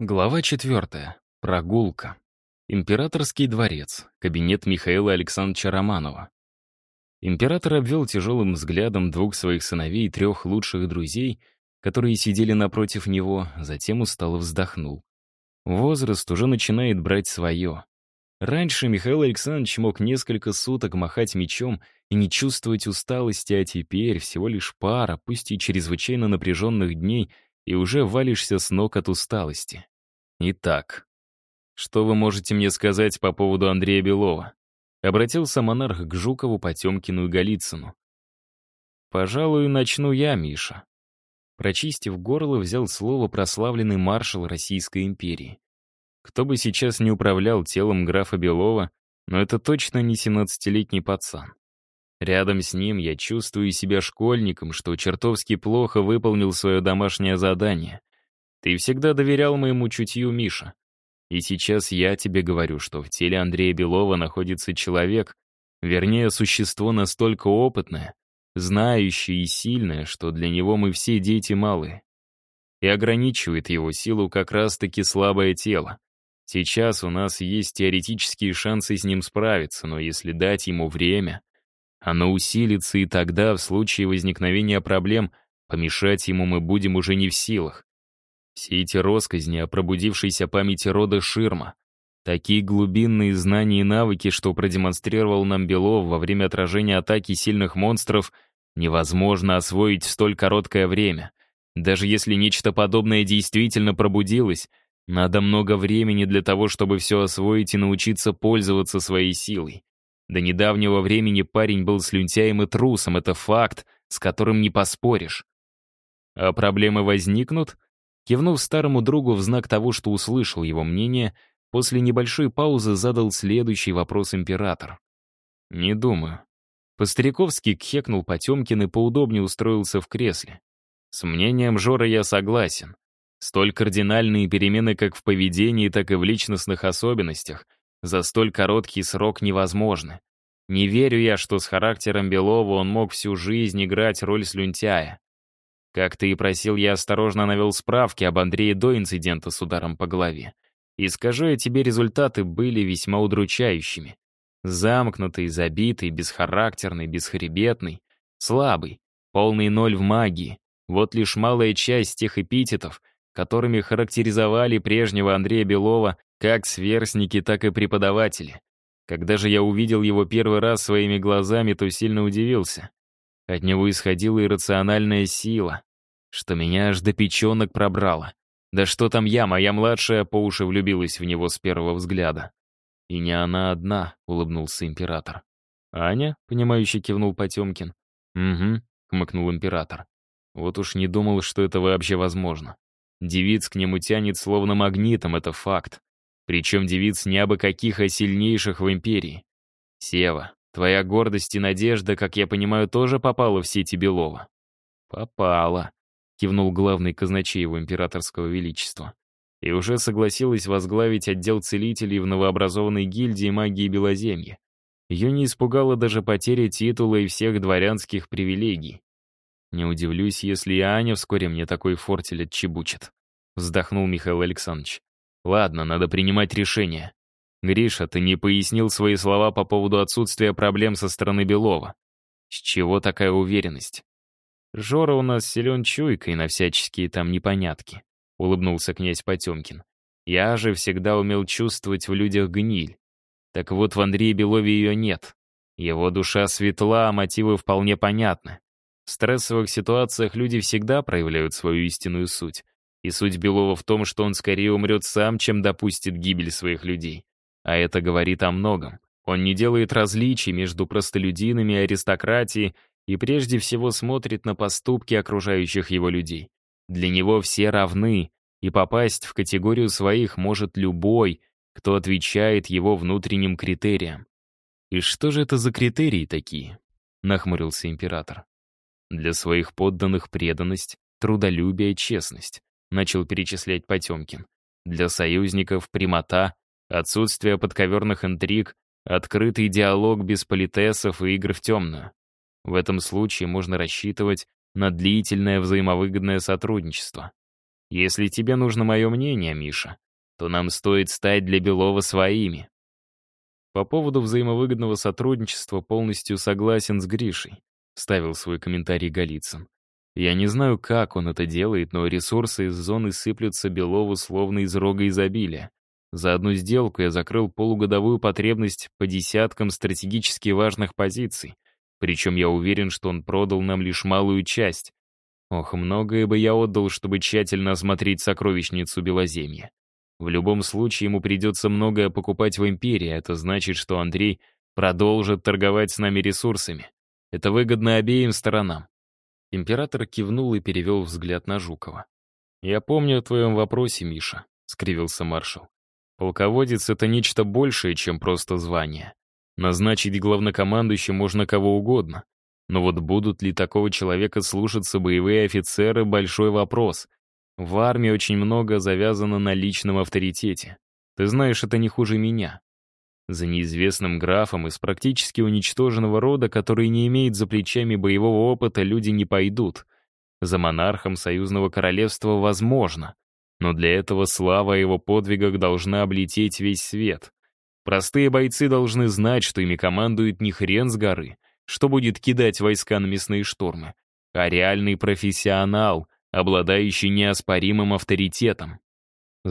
Глава 4. Прогулка. Императорский дворец. Кабинет Михаила Александровича Романова. Император обвел тяжелым взглядом двух своих сыновей и трех лучших друзей, которые сидели напротив него, затем устало вздохнул. Возраст уже начинает брать свое. Раньше Михаил Александрович мог несколько суток махать мечом и не чувствовать усталости, а теперь всего лишь пара, пусть и чрезвычайно напряженных дней — и уже валишься с ног от усталости. Итак, что вы можете мне сказать по поводу Андрея Белова? Обратился монарх к Жукову, Потемкину и Голицыну. «Пожалуй, начну я, Миша». Прочистив горло, взял слово прославленный маршал Российской империи. Кто бы сейчас не управлял телом графа Белова, но это точно не 17-летний пацан. Рядом с ним я чувствую себя школьником, что чертовски плохо выполнил свое домашнее задание. Ты всегда доверял моему чутью, Миша. И сейчас я тебе говорю, что в теле Андрея Белова находится человек, вернее, существо настолько опытное, знающее и сильное, что для него мы все дети малые. И ограничивает его силу как раз-таки слабое тело. Сейчас у нас есть теоретические шансы с ним справиться, но если дать ему время, оно усилится, и тогда, в случае возникновения проблем, помешать ему мы будем уже не в силах. Все эти росказни о пробудившейся памяти рода Ширма, такие глубинные знания и навыки, что продемонстрировал нам Белов во время отражения атаки сильных монстров, невозможно освоить в столь короткое время. Даже если нечто подобное действительно пробудилось, надо много времени для того, чтобы все освоить и научиться пользоваться своей силой. До недавнего времени парень был слюнтяем и трусом, это факт, с которым не поспоришь. А проблемы возникнут? Кивнув старому другу в знак того, что услышал его мнение, после небольшой паузы задал следующий вопрос император. «Не думаю». По-стариковски кхекнул Потемкин и поудобнее устроился в кресле. С мнением Жора я согласен. Столь кардинальные перемены как в поведении, так и в личностных особенностях — за столь короткий срок невозможны. Не верю я, что с характером Белова он мог всю жизнь играть роль слюнтяя. Как ты и просил, я осторожно навел справки об Андрее до инцидента с ударом по голове. И скажу я тебе, результаты были весьма удручающими. Замкнутый, забитый, бесхарактерный, бесхребетный, слабый, полный ноль в магии. Вот лишь малая часть тех эпитетов, которыми характеризовали прежнего Андрея Белова как сверстники, так и преподаватели. Когда же я увидел его первый раз своими глазами, то сильно удивился. От него исходила иррациональная сила, что меня аж до печенок пробрало. Да что там я, моя младшая по уши влюбилась в него с первого взгляда. И не она одна, улыбнулся император. «Аня?» — понимающе кивнул Потемкин. «Угу», — хмыкнул император. «Вот уж не думал, что это вообще возможно. Девиц к нему тянет словно магнитом, это факт. Причем девиц не абы каких, а сильнейших в империи. Сева, твоя гордость и надежда, как я понимаю, тоже попала в сети Белова. Попала, кивнул главный казначей его императорского величества. И уже согласилась возглавить отдел целителей в новообразованной гильдии магии Белоземья. Ее не испугала даже потеря титула и всех дворянских привилегий. Не удивлюсь, если и Аня вскоре мне такой фортель отчебучит. Вздохнул Михаил Александрович. Ладно, надо принимать решение. Гриша, ты не пояснил свои слова по поводу отсутствия проблем со стороны Белова. С чего такая уверенность? Жора у нас силен чуйкой на всяческие там непонятки, улыбнулся князь Потемкин. Я же всегда умел чувствовать в людях гниль. Так вот, в Андрее Белове ее нет. Его душа светла, а мотивы вполне понятны. В стрессовых ситуациях люди всегда проявляют свою истинную суть. И суть Белова в том, что он скорее умрет сам, чем допустит гибель своих людей. А это говорит о многом. Он не делает различий между простолюдинами и аристократией и прежде всего смотрит на поступки окружающих его людей. Для него все равны, и попасть в категорию своих может любой, кто отвечает его внутренним критериям. «И что же это за критерии такие?» — нахмурился император. «Для своих подданных преданность, трудолюбие, честность. — начал перечислять Потемкин. «Для союзников прямота, отсутствие подковерных интриг, открытый диалог без политесов и игр в темную. В этом случае можно рассчитывать на длительное взаимовыгодное сотрудничество. Если тебе нужно мое мнение, Миша, то нам стоит стать для Белова своими. По поводу взаимовыгодного сотрудничества полностью согласен с Гришей, ставил свой комментарий Голицын. Я не знаю, как он это делает, но ресурсы из зоны сыплются Белову словно из рога изобилия. За одну сделку я закрыл полугодовую потребность по десяткам стратегически важных позиций. Причем я уверен, что он продал нам лишь малую часть. Ох, многое бы я отдал, чтобы тщательно осмотреть сокровищницу Белоземья. В любом случае ему придется многое покупать в Империи, это значит, что Андрей продолжит торговать с нами ресурсами. Это выгодно обеим сторонам. Император кивнул и перевел взгляд на Жукова. «Я помню о твоем вопросе, Миша», — скривился маршал. «Полководец — это нечто большее, чем просто звание. Назначить главнокомандующим можно кого угодно. Но вот будут ли такого человека слушаться боевые офицеры — большой вопрос. В армии очень много завязано на личном авторитете. Ты знаешь, это не хуже меня. За неизвестным графом из практически уничтоженного рода, который не имеет за плечами боевого опыта, люди не пойдут. За монархом союзного королевства возможно. Но для этого слава о его подвигах должна облететь весь свет. Простые бойцы должны знать, что ими командует не хрен с горы, что будет кидать войска на мясные штурмы, а реальный профессионал, обладающий неоспоримым авторитетом.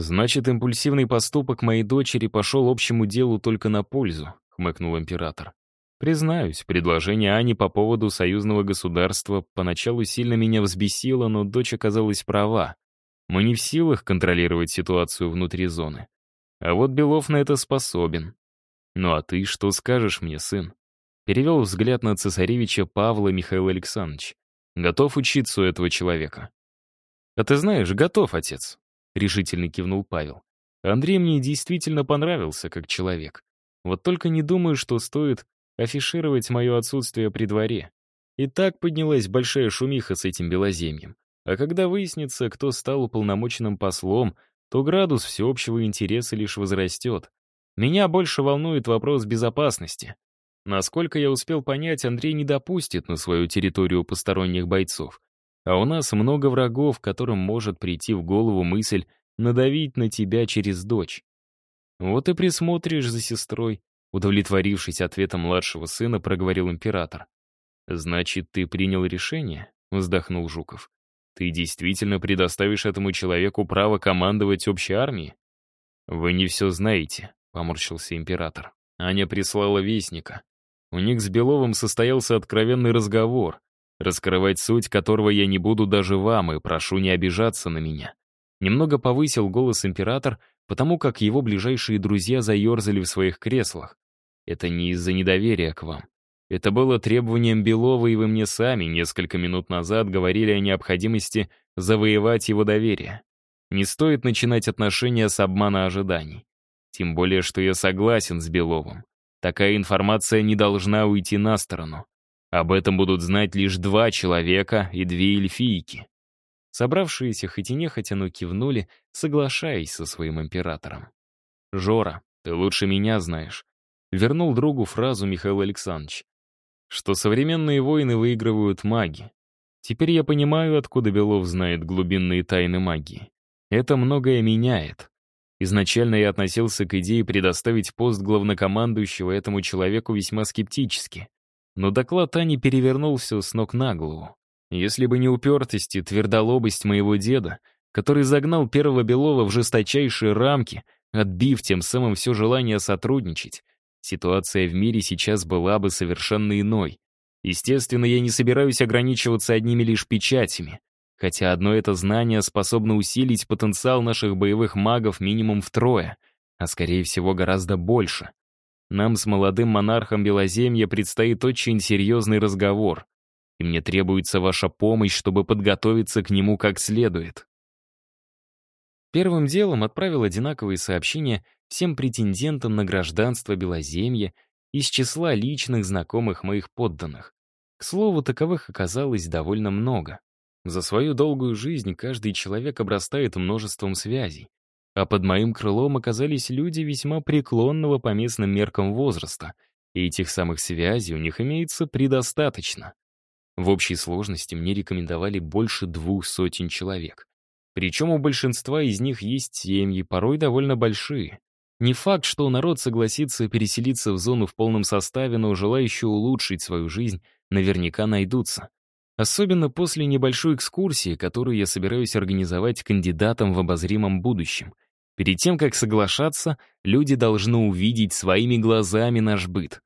«Значит, импульсивный поступок моей дочери пошел общему делу только на пользу», — хмыкнул император. «Признаюсь, предложение Ани по поводу союзного государства поначалу сильно меня взбесило, но дочь оказалась права. Мы не в силах контролировать ситуацию внутри зоны. А вот Белов на это способен. Ну а ты что скажешь мне, сын?» Перевел взгляд на цесаревича Павла Михаил Александрович. «Готов учиться у этого человека?» «А ты знаешь, готов, отец решительно кивнул Павел. Андрей мне действительно понравился как человек. Вот только не думаю, что стоит афишировать мое отсутствие при дворе. И так поднялась большая шумиха с этим белоземьем. А когда выяснится, кто стал уполномоченным послом, то градус всеобщего интереса лишь возрастет. Меня больше волнует вопрос безопасности. Насколько я успел понять, Андрей не допустит на свою территорию посторонних бойцов. А у нас много врагов, которым может прийти в голову мысль надавить на тебя через дочь. Вот и присмотришь за сестрой, удовлетворившись ответом младшего сына, проговорил император. «Значит, ты принял решение?» — вздохнул Жуков. «Ты действительно предоставишь этому человеку право командовать общей армией?» «Вы не все знаете», — поморщился император. Аня прислала вестника. У них с Беловым состоялся откровенный разговор раскрывать суть которого я не буду даже вам, и прошу не обижаться на меня. Немного повысил голос император, потому как его ближайшие друзья заерзали в своих креслах. Это не из-за недоверия к вам. Это было требованием Белова, и вы мне сами несколько минут назад говорили о необходимости завоевать его доверие. Не стоит начинать отношения с обмана ожиданий. Тем более, что я согласен с Беловым. Такая информация не должна уйти на сторону. Об этом будут знать лишь два человека и две эльфийки. Собравшиеся хоть и нехотя, но кивнули, соглашаясь со своим императором. «Жора, ты лучше меня знаешь», — вернул другу фразу Михаил Александрович, что современные войны выигрывают маги. Теперь я понимаю, откуда Белов знает глубинные тайны магии. Это многое меняет. Изначально я относился к идее предоставить пост главнокомандующего этому человеку весьма скептически. Но доклад Ани перевернул все с ног на голову. Если бы не упертость и твердолобость моего деда, который загнал первого Белова в жесточайшие рамки, отбив тем самым все желание сотрудничать, ситуация в мире сейчас была бы совершенно иной. Естественно, я не собираюсь ограничиваться одними лишь печатями, хотя одно это знание способно усилить потенциал наших боевых магов минимум втрое, а скорее всего гораздо больше. Нам с молодым монархом Белоземья предстоит очень серьезный разговор, и мне требуется ваша помощь, чтобы подготовиться к нему как следует. Первым делом отправил одинаковые сообщения всем претендентам на гражданство Белоземья из числа личных знакомых моих подданных. К слову, таковых оказалось довольно много. За свою долгую жизнь каждый человек обрастает множеством связей а под моим крылом оказались люди весьма преклонного по местным меркам возраста, и этих самых связей у них имеется предостаточно. В общей сложности мне рекомендовали больше двух сотен человек. Причем у большинства из них есть семьи, порой довольно большие. Не факт, что народ согласится переселиться в зону в полном составе, но желающие улучшить свою жизнь наверняка найдутся. Особенно после небольшой экскурсии, которую я собираюсь организовать кандидатам в обозримом будущем. Перед тем, как соглашаться, люди должны увидеть своими глазами наш быт.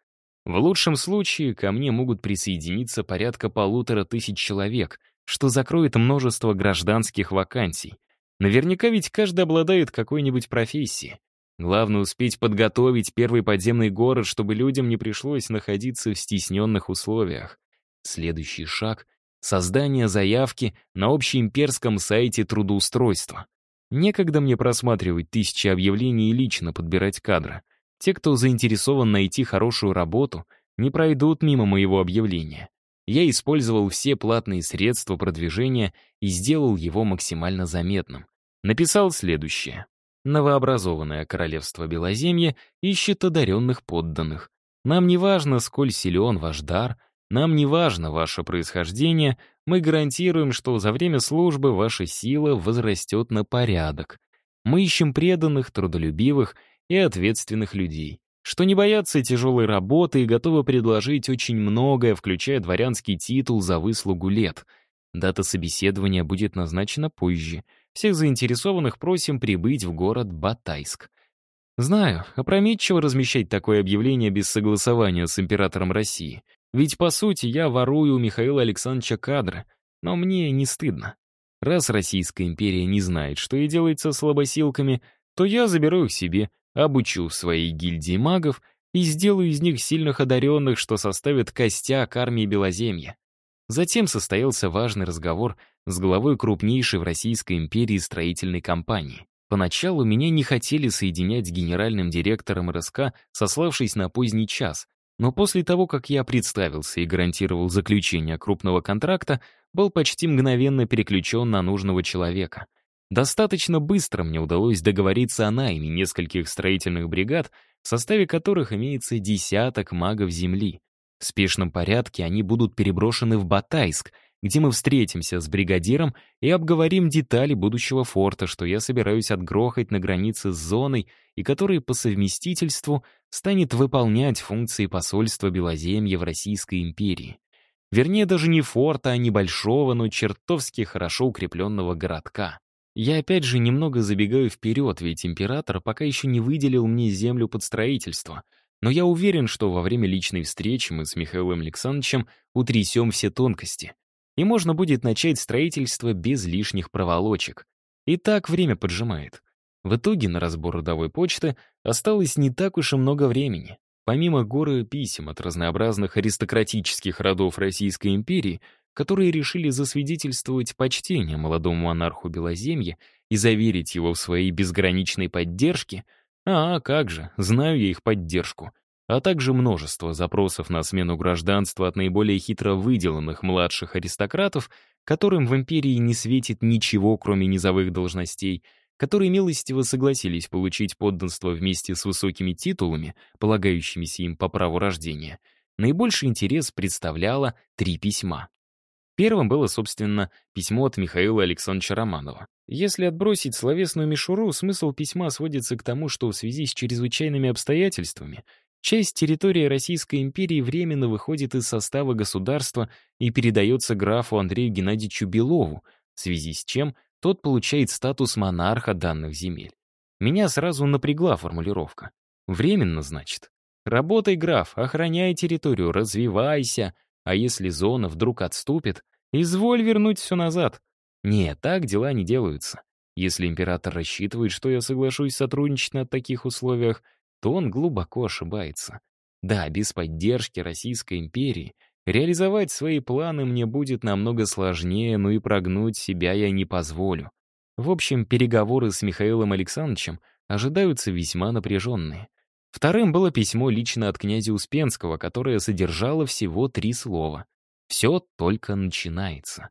В лучшем случае ко мне могут присоединиться порядка полутора тысяч человек, что закроет множество гражданских вакансий. Наверняка ведь каждый обладает какой-нибудь профессией. Главное успеть подготовить первый подземный город, чтобы людям не пришлось находиться в стесненных условиях. Следующий шаг — создание заявки на общеимперском сайте трудоустройства. Некогда мне просматривать тысячи объявлений и лично подбирать кадры. Те, кто заинтересован найти хорошую работу, не пройдут мимо моего объявления. Я использовал все платные средства продвижения и сделал его максимально заметным. Написал следующее. Новообразованное королевство Белоземье ищет одаренных подданных. Нам не важно, сколь силен ваш дар, нам не важно ваше происхождение, мы гарантируем, что за время службы ваша сила возрастет на порядок. Мы ищем преданных, трудолюбивых и ответственных людей, что не боятся тяжелой работы и готовы предложить очень многое, включая дворянский титул за выслугу лет. Дата собеседования будет назначена позже — всех заинтересованных просим прибыть в город Батайск. Знаю, опрометчиво размещать такое объявление без согласования с императором России. Ведь, по сути, я ворую у Михаила Александровича кадры, но мне не стыдно. Раз Российская империя не знает, что ей делать со слабосилками, то я заберу их себе, обучу в своей гильдии магов и сделаю из них сильных одаренных, что составит костяк армии Белоземья. Затем состоялся важный разговор с главой крупнейшей в Российской империи строительной компании. Поначалу меня не хотели соединять с генеральным директором РСК, сославшись на поздний час, но после того, как я представился и гарантировал заключение крупного контракта, был почти мгновенно переключен на нужного человека. Достаточно быстро мне удалось договориться о найме нескольких строительных бригад, в составе которых имеется десяток магов Земли. В спешном порядке они будут переброшены в Батайск, где мы встретимся с бригадиром и обговорим детали будущего форта, что я собираюсь отгрохать на границе с зоной и который по совместительству станет выполнять функции посольства Белоземья в Российской империи. Вернее, даже не форта, а небольшого, но чертовски хорошо укрепленного городка. Я опять же немного забегаю вперед, ведь император пока еще не выделил мне землю под строительство — но я уверен, что во время личной встречи мы с Михаилом Александровичем утрясем все тонкости, и можно будет начать строительство без лишних проволочек. И так время поджимает. В итоге на разбор родовой почты осталось не так уж и много времени. Помимо горы писем от разнообразных аристократических родов Российской империи, которые решили засвидетельствовать почтение молодому монарху Белоземья и заверить его в своей безграничной поддержке — а, как же, знаю я их поддержку. А также множество запросов на смену гражданства от наиболее хитро выделанных младших аристократов, которым в империи не светит ничего, кроме низовых должностей, которые милостиво согласились получить подданство вместе с высокими титулами, полагающимися им по праву рождения, наибольший интерес представляло три письма. Первым было, собственно, письмо от Михаила Александровича Романова. Если отбросить словесную мишуру, смысл письма сводится к тому, что в связи с чрезвычайными обстоятельствами часть территории Российской империи временно выходит из состава государства и передается графу Андрею Геннадьевичу Белову, в связи с чем тот получает статус монарха данных земель. Меня сразу напрягла формулировка. Временно, значит. Работай, граф, охраняй территорию, развивайся, а если зона вдруг отступит, изволь вернуть все назад. Нет, так дела не делаются. Если император рассчитывает, что я соглашусь сотрудничать на таких условиях, то он глубоко ошибается. Да, без поддержки Российской империи реализовать свои планы мне будет намного сложнее, но и прогнуть себя я не позволю. В общем, переговоры с Михаилом Александровичем ожидаются весьма напряженные. Вторым было письмо лично от князя Успенского, которое содержало всего три слова. «Все только начинается».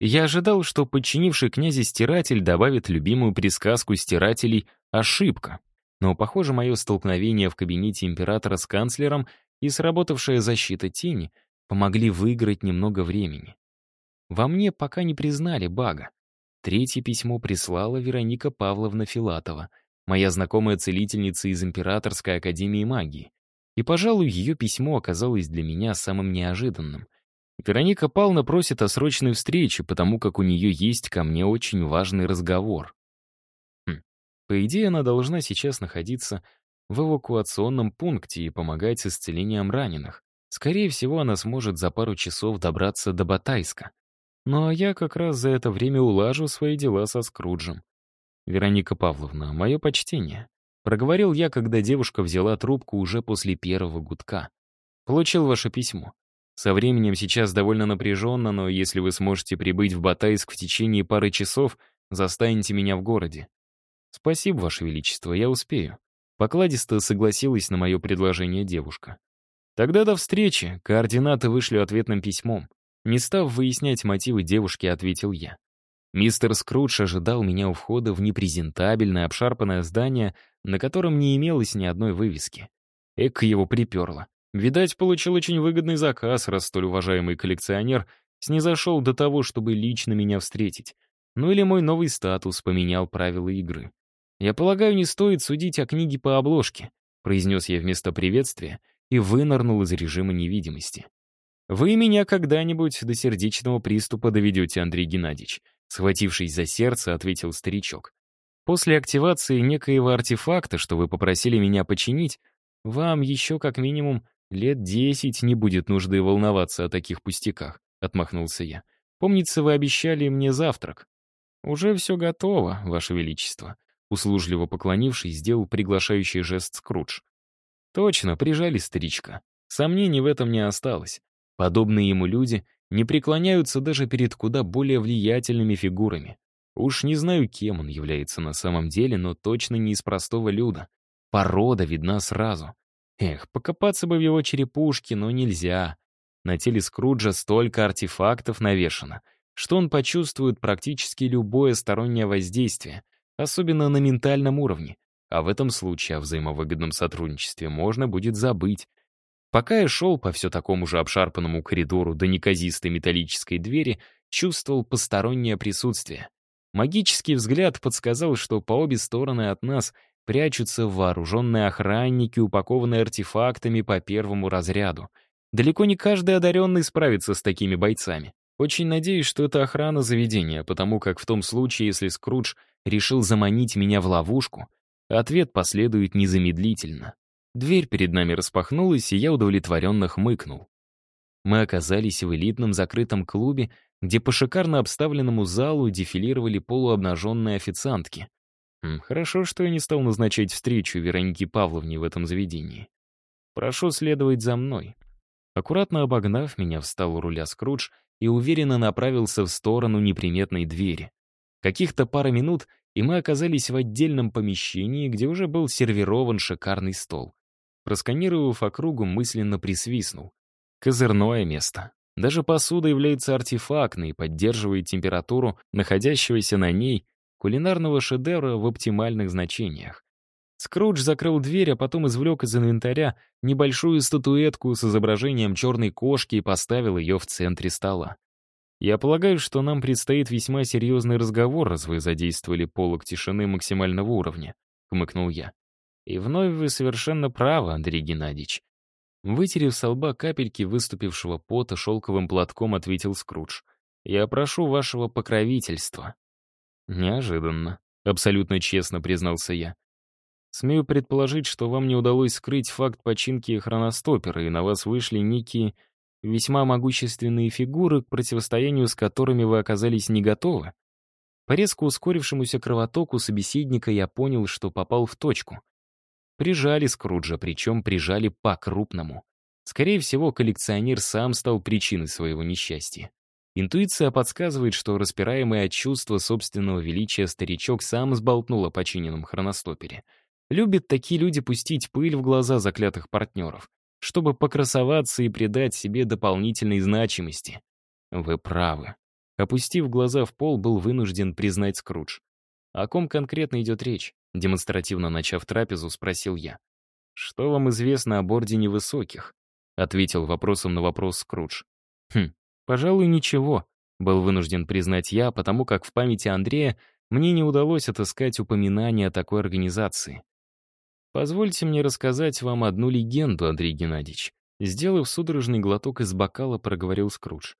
Я ожидал, что подчинивший князя стиратель добавит любимую присказку стирателей «ошибка». Но, похоже, мое столкновение в кабинете императора с канцлером и сработавшая защита тени помогли выиграть немного времени. Во мне пока не признали бага. Третье письмо прислала Вероника Павловна Филатова, моя знакомая целительница из Императорской академии магии. И, пожалуй, ее письмо оказалось для меня самым неожиданным. Вероника Павловна просит о срочной встрече, потому как у нее есть ко мне очень важный разговор. Хм. По идее, она должна сейчас находиться в эвакуационном пункте и помогать с исцелением раненых. Скорее всего, она сможет за пару часов добраться до Батайска. Ну а я как раз за это время улажу свои дела со Скруджем. Вероника Павловна, мое почтение. Проговорил я, когда девушка взяла трубку уже после первого гудка. Получил ваше письмо. Со временем сейчас довольно напряженно, но если вы сможете прибыть в Батайск в течение пары часов, застанете меня в городе. Спасибо, ваше величество, я успею. Покладисто согласилась на мое предложение девушка. Тогда до встречи, координаты вышлю ответным письмом. Не став выяснять мотивы девушки, ответил я. Мистер Скрудж ожидал меня у входа в непрезентабельное обшарпанное здание, на котором не имелось ни одной вывески. Эк его приперло. Видать, получил очень выгодный заказ, раз столь уважаемый коллекционер снизошел до того, чтобы лично меня встретить. Ну или мой новый статус поменял правила игры. «Я полагаю, не стоит судить о книге по обложке», произнес я вместо приветствия и вынырнул из режима невидимости. «Вы меня когда-нибудь до сердечного приступа доведете, Андрей Геннадьевич», Схватившись за сердце, ответил старичок. «После активации некоего артефакта, что вы попросили меня починить, вам еще как минимум лет десять не будет нужды волноваться о таких пустяках», — отмахнулся я. «Помнится, вы обещали мне завтрак». «Уже все готово, Ваше Величество», — услужливо поклонившись, сделал приглашающий жест Скрудж. «Точно, прижали старичка. Сомнений в этом не осталось. Подобные ему люди не преклоняются даже перед куда более влиятельными фигурами. Уж не знаю, кем он является на самом деле, но точно не из простого люда. Порода видна сразу. Эх, покопаться бы в его черепушке, но нельзя. На теле Скруджа столько артефактов навешано, что он почувствует практически любое стороннее воздействие, особенно на ментальном уровне. А в этом случае о взаимовыгодном сотрудничестве можно будет забыть. Пока я шел по все такому же обшарпанному коридору до неказистой металлической двери, чувствовал постороннее присутствие. Магический взгляд подсказал, что по обе стороны от нас прячутся вооруженные охранники, упакованные артефактами по первому разряду. Далеко не каждый одаренный справится с такими бойцами. Очень надеюсь, что это охрана заведения, потому как в том случае, если Скрудж решил заманить меня в ловушку, ответ последует незамедлительно. Дверь перед нами распахнулась, и я удовлетворенно хмыкнул. Мы оказались в элитном закрытом клубе, где по шикарно обставленному залу дефилировали полуобнаженные официантки. Хорошо, что я не стал назначать встречу Веронике Павловне в этом заведении. Прошу следовать за мной. Аккуратно обогнав меня, встал у руля Скрудж и уверенно направился в сторону неприметной двери. Каких-то пара минут, и мы оказались в отдельном помещении, где уже был сервирован шикарный стол. Просканировав округу, мысленно присвистнул. Козырное место. Даже посуда является артефактной и поддерживает температуру находящегося на ней кулинарного шедевра в оптимальных значениях. Скрудж закрыл дверь, а потом извлек из инвентаря небольшую статуэтку с изображением черной кошки и поставил ее в центре стола. «Я полагаю, что нам предстоит весьма серьезный разговор, раз вы задействовали полок тишины максимального уровня», — хмыкнул я. И вновь вы совершенно правы, Андрей Геннадьевич. Вытерев со лба капельки выступившего пота, шелковым платком ответил Скрудж. «Я прошу вашего покровительства». «Неожиданно», — абсолютно честно признался я. «Смею предположить, что вам не удалось скрыть факт починки хроностопера, и на вас вышли некие весьма могущественные фигуры, к противостоянию с которыми вы оказались не готовы». По резко ускорившемуся кровотоку собеседника я понял, что попал в точку. Прижали Скруджа, причем прижали по-крупному. Скорее всего, коллекционер сам стал причиной своего несчастья. Интуиция подсказывает, что распираемый от чувства собственного величия старичок сам сболтнул о починенном хроностопере. Любят такие люди пустить пыль в глаза заклятых партнеров, чтобы покрасоваться и придать себе дополнительной значимости. Вы правы. Опустив глаза в пол, был вынужден признать Скрудж. О ком конкретно идет речь? Демонстративно начав трапезу, спросил я. «Что вам известно об Ордене Высоких?» — ответил вопросом на вопрос Скрудж. «Хм, пожалуй, ничего», Был вынужден признать я, потому как в памяти Андрея мне не удалось отыскать упоминание о такой организации. Позвольте мне рассказать вам одну легенду, Андрей Геннадьевич. Сделав судорожный глоток из бокала, проговорил Скрудж.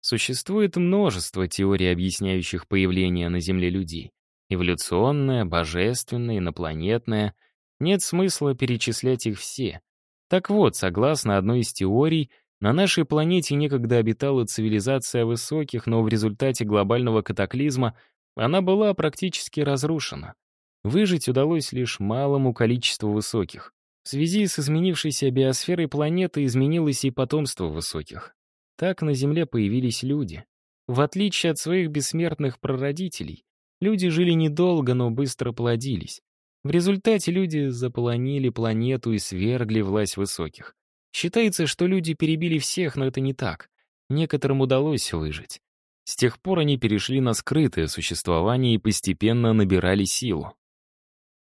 Существует множество теорий, объясняющих появление на Земле людей. Эволюционная, божественная, инопланетная. Нет смысла перечислять их все. Так вот, согласно одной из теорий, на нашей планете некогда обитала цивилизация высоких, но в результате глобального катаклизма она была практически разрушена. Выжить удалось лишь малому количеству высоких. В связи с изменившейся биосферой планеты изменилось и потомство высоких. Так на Земле появились люди. В отличие от своих бессмертных прародителей, люди жили недолго, но быстро плодились. В результате люди заполонили планету и свергли власть высоких. Считается, что люди перебили всех, но это не так. Некоторым удалось выжить. С тех пор они перешли на скрытое существование и постепенно набирали силу.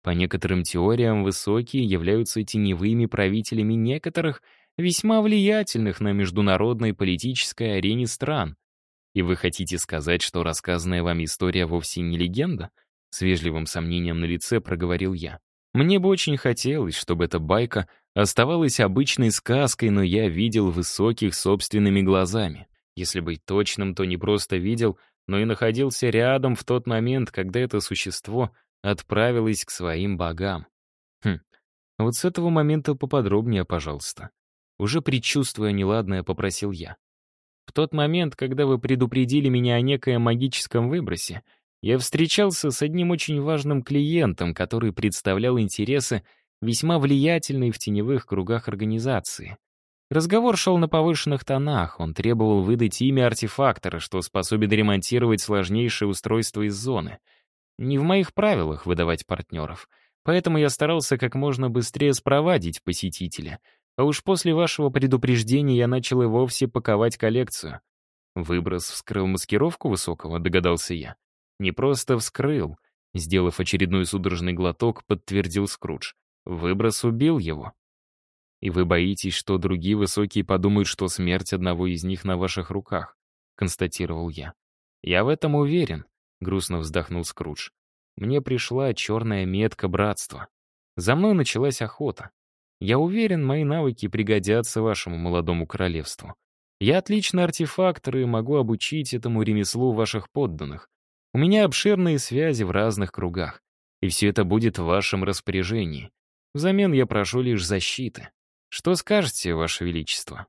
По некоторым теориям, высокие являются теневыми правителями некоторых весьма влиятельных на международной политической арене стран. И вы хотите сказать, что рассказанная вам история вовсе не легенда? С вежливым сомнением на лице проговорил я. Мне бы очень хотелось, чтобы эта байка оставалась обычной сказкой, но я видел высоких собственными глазами. Если быть точным, то не просто видел, но и находился рядом в тот момент, когда это существо отправилась к своим богам. Хм, вот с этого момента поподробнее, пожалуйста. Уже предчувствуя неладное, попросил я. В тот момент, когда вы предупредили меня о некоем магическом выбросе, я встречался с одним очень важным клиентом, который представлял интересы весьма влиятельной в теневых кругах организации. Разговор шел на повышенных тонах, он требовал выдать имя артефактора, что способен ремонтировать сложнейшее устройство из зоны — не в моих правилах выдавать партнеров, поэтому я старался как можно быстрее спровадить посетителя. А уж после вашего предупреждения я начал и вовсе паковать коллекцию. Выброс вскрыл маскировку высокого, догадался я. Не просто вскрыл. Сделав очередной судорожный глоток, подтвердил Скрудж. Выброс убил его. И вы боитесь, что другие высокие подумают, что смерть одного из них на ваших руках, констатировал я. Я в этом уверен. — грустно вздохнул Скрудж. «Мне пришла черная метка братства. За мной началась охота. Я уверен, мои навыки пригодятся вашему молодому королевству. Я отличный артефактор и могу обучить этому ремеслу ваших подданных. У меня обширные связи в разных кругах, и все это будет в вашем распоряжении. Взамен я прошу лишь защиты. Что скажете, ваше величество?»